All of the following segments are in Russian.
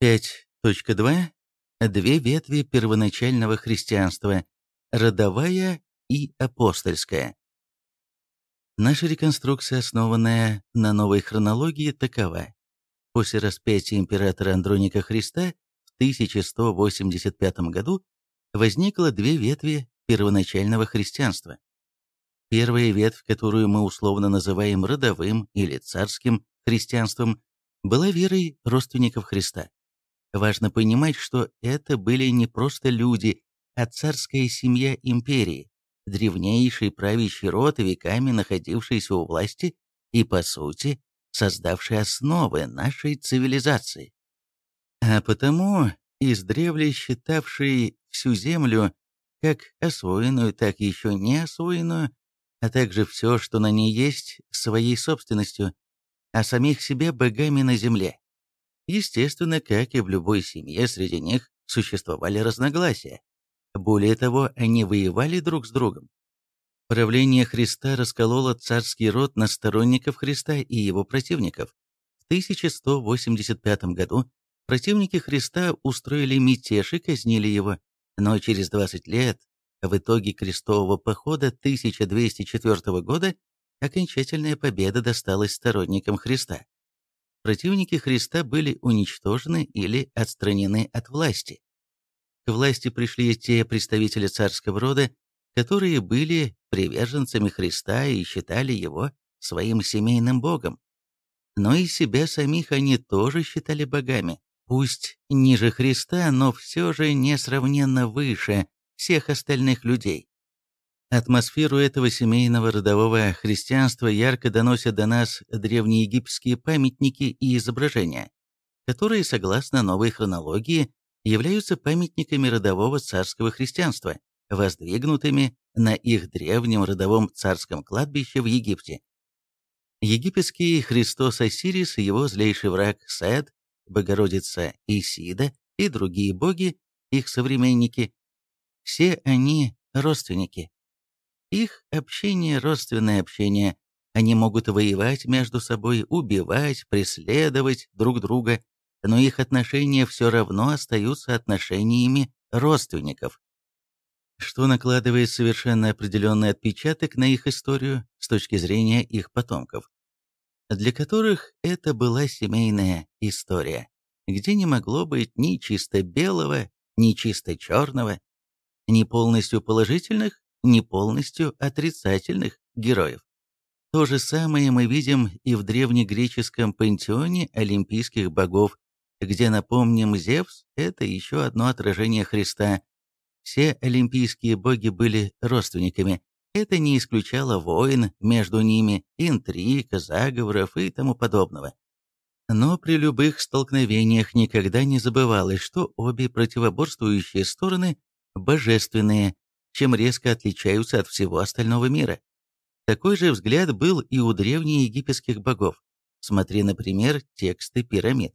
5.2. Две ветви первоначального христианства – родовая и апостольская. Наша реконструкция, основанная на новой хронологии, такова. После распятия императора Андроника Христа в 1185 году возникло две ветви первоначального христианства. Первая ветвь, которую мы условно называем родовым или царским христианством, была верой родственников Христа. Важно понимать, что это были не просто люди, а царская семья империи, древнейший правящий род, веками находившийся у власти и, по сути, создавший основы нашей цивилизации. А потому, издревле считавший всю землю как освоенную, так еще не освоенную, а также все, что на ней есть, своей собственностью, а самих себе богами на земле. Естественно, как и в любой семье, среди них существовали разногласия. Более того, они воевали друг с другом. Правление Христа раскололо царский род на сторонников Христа и его противников. В 1185 году противники Христа устроили мятеж и казнили его, но через 20 лет, в итоге крестового похода 1204 года, окончательная победа досталась сторонникам Христа противники Христа были уничтожены или отстранены от власти. К власти пришли те представители царского рода, которые были приверженцами Христа и считали его своим семейным богом. Но и себя самих они тоже считали богами, пусть ниже Христа, но все же несравненно выше всех остальных людей. Атмосферу этого семейного родового христианства ярко доносят до нас древнеегипетские памятники и изображения, которые, согласно новой хронологии, являются памятниками родового царского христианства, воздвигнутыми на их древнем родовом царском кладбище в Египте. Египетский Христос Осирис и его злейший враг Сет, Богородица Исида и другие боги, их современники, все они родственники, их общение – родственное общение. Они могут воевать между собой, убивать, преследовать друг друга, но их отношения все равно остаются отношениями родственников, что накладывает совершенно определенный отпечаток на их историю с точки зрения их потомков, для которых это была семейная история, где не могло быть ни чисто белого, ни чисто черного, ни полностью положительных, не полностью отрицательных героев. То же самое мы видим и в древнегреческом пантеоне олимпийских богов, где, напомним, Зевс – это еще одно отражение Христа. Все олимпийские боги были родственниками. Это не исключало войн между ними, интриг, заговоров и тому подобного. Но при любых столкновениях никогда не забывалось, что обе противоборствующие стороны – божественные, чем резко отличаются от всего остального мира. Такой же взгляд был и у древнеегипетских богов. Смотри, например, тексты пирамид.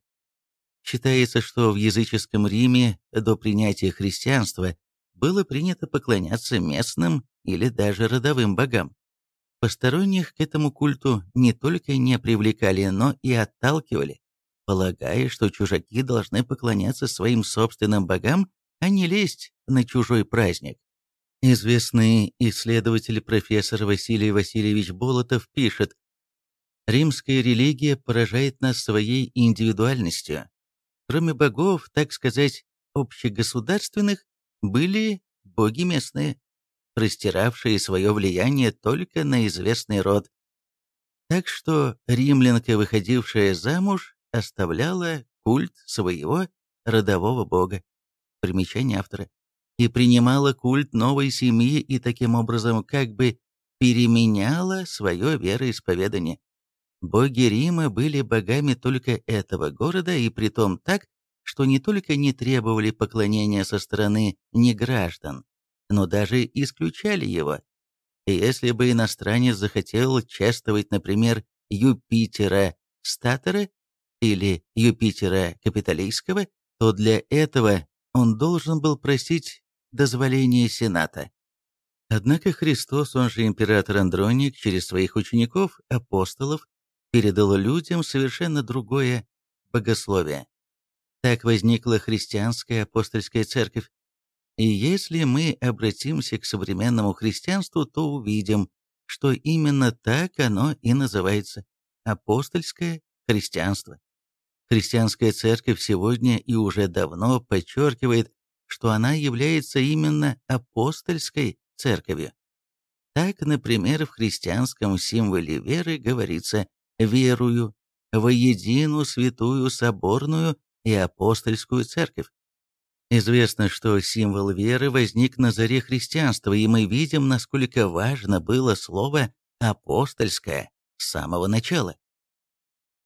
Считается, что в языческом Риме до принятия христианства было принято поклоняться местным или даже родовым богам. Посторонних к этому культу не только не привлекали, но и отталкивали, полагая, что чужаки должны поклоняться своим собственным богам, а не лезть на чужой праздник. Известный исследователь профессор Василий Васильевич Болотов пишет, «Римская религия поражает нас своей индивидуальностью. Кроме богов, так сказать, общегосударственных, были боги местные, простиравшие свое влияние только на известный род. Так что римлянка, выходившая замуж, оставляла культ своего родового бога. Примечание автора и принимала культ новой семьи и таким образом как бы переменяла свое вероисповедание. Боги Рима были богами только этого города, и притом так, что не только не требовали поклонения со стороны неграждан, но даже исключали его. Если бы иностранец захотел чествовать, например, Юпитера Статера или Юпитера Капитолийского, то для этого он должен был просить дозволения Сената. Однако Христос, он же император Андроник, через своих учеников, апостолов, передал людям совершенно другое богословие. Так возникла христианская апостольская церковь. И если мы обратимся к современному христианству, то увидим, что именно так оно и называется – апостольское христианство. Христианская церковь сегодня и уже давно подчеркивает, что она является именно апостольской церковью. Так, например, в христианском символе веры говорится «верую во единую святую соборную и апостольскую церковь». Известно, что символ веры возник на заре христианства, и мы видим, насколько важно было слово «апостольское» с самого начала.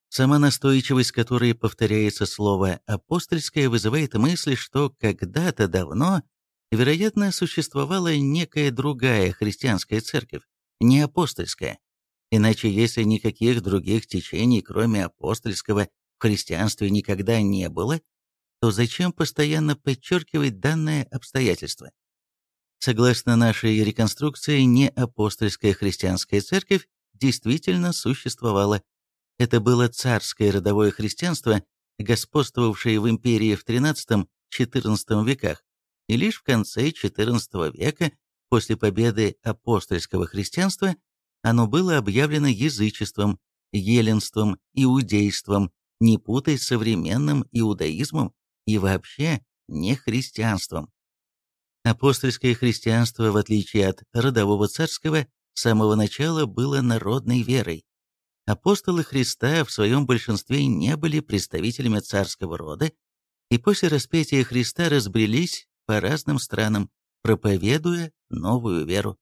Сама настойчивость, которой повторяется слово «апостольское», вызывает мысль, что когда-то давно, вероятно, существовала некая другая христианская церковь, не апостольская. Иначе, если никаких других течений, кроме апостольского, в христианстве никогда не было, то зачем постоянно подчеркивать данное обстоятельство? Согласно нашей реконструкции, неапостольская христианская церковь действительно существовала. Это было царское родовое христианство, господствовавшее в империи в XIII-XIV веках, и лишь в конце XIV века, после победы апостольского христианства, оно было объявлено язычеством, еленством, иудейством, не путай с современным иудаизмом и вообще не христианством. Апостольское христианство, в отличие от родового царского, с самого начала было народной верой. Апостолы Христа в своем большинстве не были представителями царского рода, и после распятия Христа разбрелись по разным странам, проповедуя новую веру.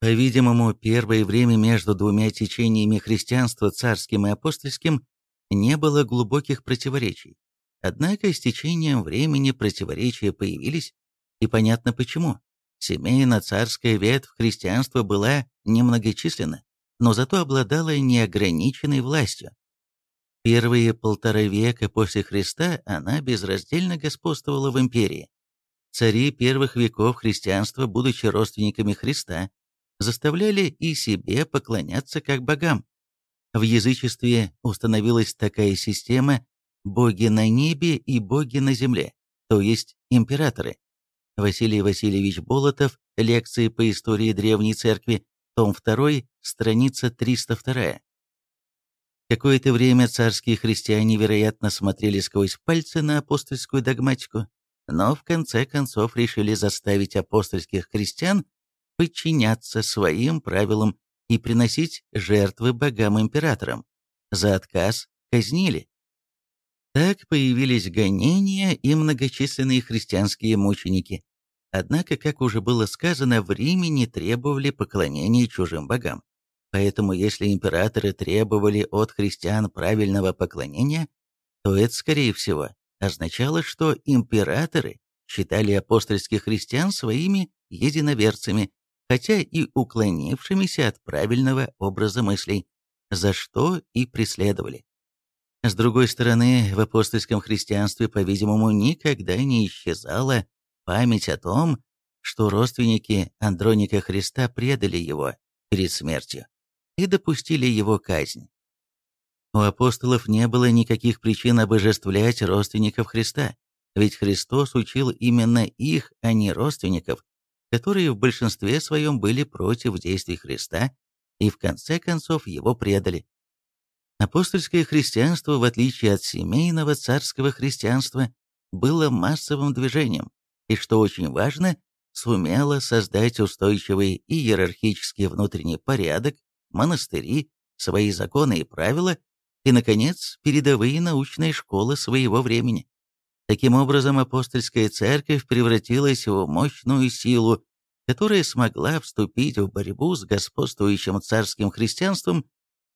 По-видимому, первое время между двумя течениями христианства, царским и апостольским, не было глубоких противоречий. Однако с течением времени противоречия появились, и понятно почему. Семейно-царская ветвь христианства была немногочисленна, но зато обладала неограниченной властью. Первые полтора века после Христа она безраздельно господствовала в империи. Цари первых веков христианства, будучи родственниками Христа, заставляли и себе поклоняться как богам. В язычестве установилась такая система боги на небе и боги на земле, то есть императоры. Василий Васильевич Болотов, лекции по истории Древней Церкви, том 2, страница 302. Какое-то время царские христиане, вероятно, смотрели сквозь пальцы на апостольскую догматику, но в конце концов решили заставить апостольских христиан подчиняться своим правилам и приносить жертвы богам-императорам. За отказ казнили. Так появились гонения и многочисленные христианские мученики. Однако, как уже было сказано, в Риме не требовали поклонения чужим богам. Поэтому если императоры требовали от христиан правильного поклонения, то это, скорее всего, означало, что императоры считали апостольских христиан своими единоверцами, хотя и уклонившимися от правильного образа мыслей, за что и преследовали. С другой стороны, в апостольском христианстве, по-видимому, никогда не исчезала память о том, что родственники Андроника Христа предали его перед смертью и допустили его казнь. У апостолов не было никаких причин обожествлять родственников Христа, ведь Христос учил именно их, а не родственников, которые в большинстве своем были против действий Христа и в конце концов его предали. Апостольское христианство, в отличие от семейного царского христианства, было массовым движением и, что очень важно, сумело создать устойчивый иерархический внутренний порядок, монастыри, свои законы и правила и, наконец, передовые научные школы своего времени. Таким образом, апостольская церковь превратилась в мощную силу, которая смогла вступить в борьбу с господствующим царским христианством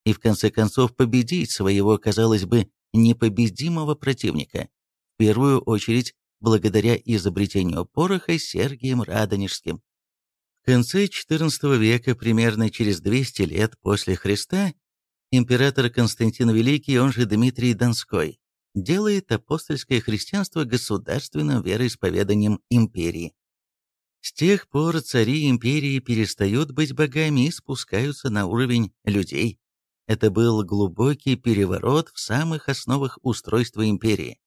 и в конце концов победить своего, казалось бы, непобедимого противника, в первую очередь благодаря изобретению пороха Сергием Радонежским. Конце XIV века, примерно через 200 лет после Христа, император Константин Великий, он же Дмитрий Донской, делает апостольское христианство государственным вероисповеданием империи. С тех пор цари империи перестают быть богами и спускаются на уровень людей. Это был глубокий переворот в самых основах устройства империи.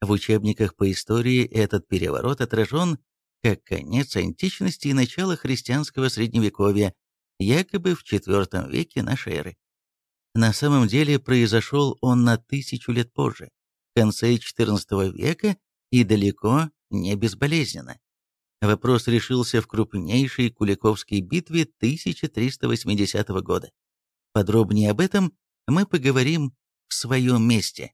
В учебниках по истории этот переворот отражен как конец античности и начало христианского средневековья, якобы в IV веке нашей эры. На самом деле произошел он на тысячу лет позже, в конце XIV века и далеко не безболезненно. Вопрос решился в крупнейшей Куликовской битве 1380 года. Подробнее об этом мы поговорим в своем месте.